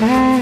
Bye.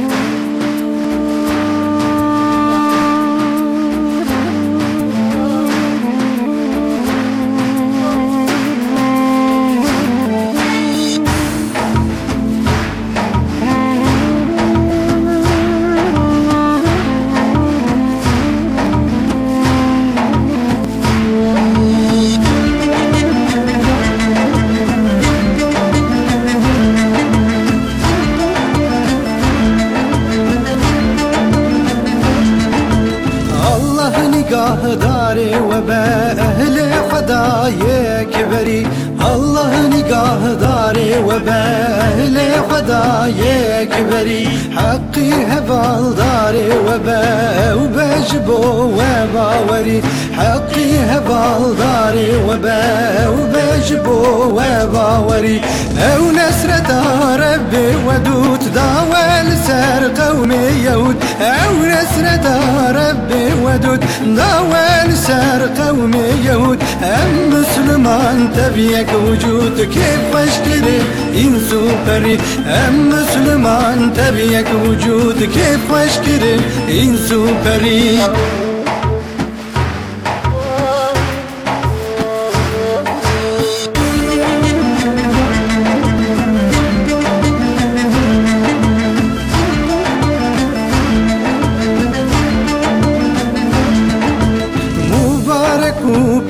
و به أهل خدای کبری الله نگاه داری و به أهل خدای کبری حقی هبال داری و به و بجبو و باوری حقي هبال داري وبا وبجبو وباوري. أو نسرة ربي ودوت داول سر قومي يود أو نسرة ربي ودود داول سر قوم یهود هم مسلمان طبیعه وجود که باش کرد این سوپری هم مسلمان طبیعه وجود که باش کرد این سوپری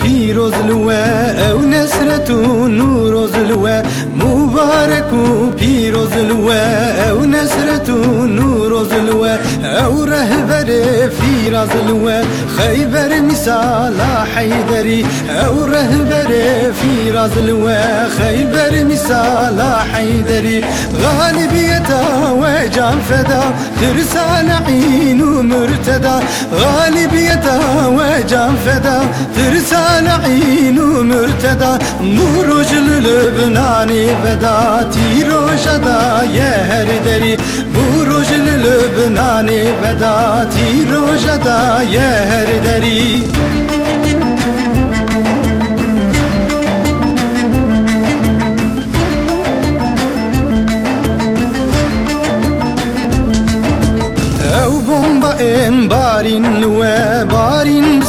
لوه أو نصرت و نور زلوه مبارک و پیروز لوه أو نصرت و نور زلوه أو رهبر فیراز لوه. خیبر مثال حیدری. أو رهبر فیراز لوه. خیبر مثال حیدری. غالبیتا can feda Tırsana inu mürteda. Galibiyete ve can feda Tırsana inu mürteda. Murujlu Lübnani veda Tirojada ye her deri. Murujlu Lübnani veda Tirojada ye her deri.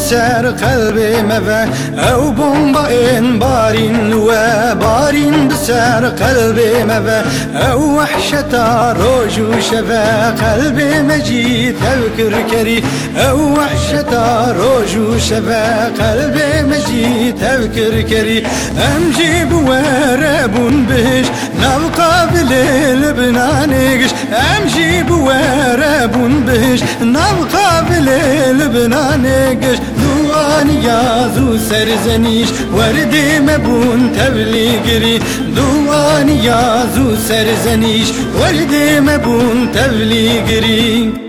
سر قلبي مفا أو بومبا إن بارين لوا بارين بسر قلبي مفا أو وحشة روج وشفا قلبي مجيد تذكر كري. أو وحشة روج وشفا قلبي مجيد تذكر كري. أم جيب ورب بهش نبقى بليل بنانيقش أم جيب ورب بهش نبقى لبنانگش دوان یازو سرزنیش وردی مبون تبلی گری دوان یازو سرزنیش وردی مبون تبلی گری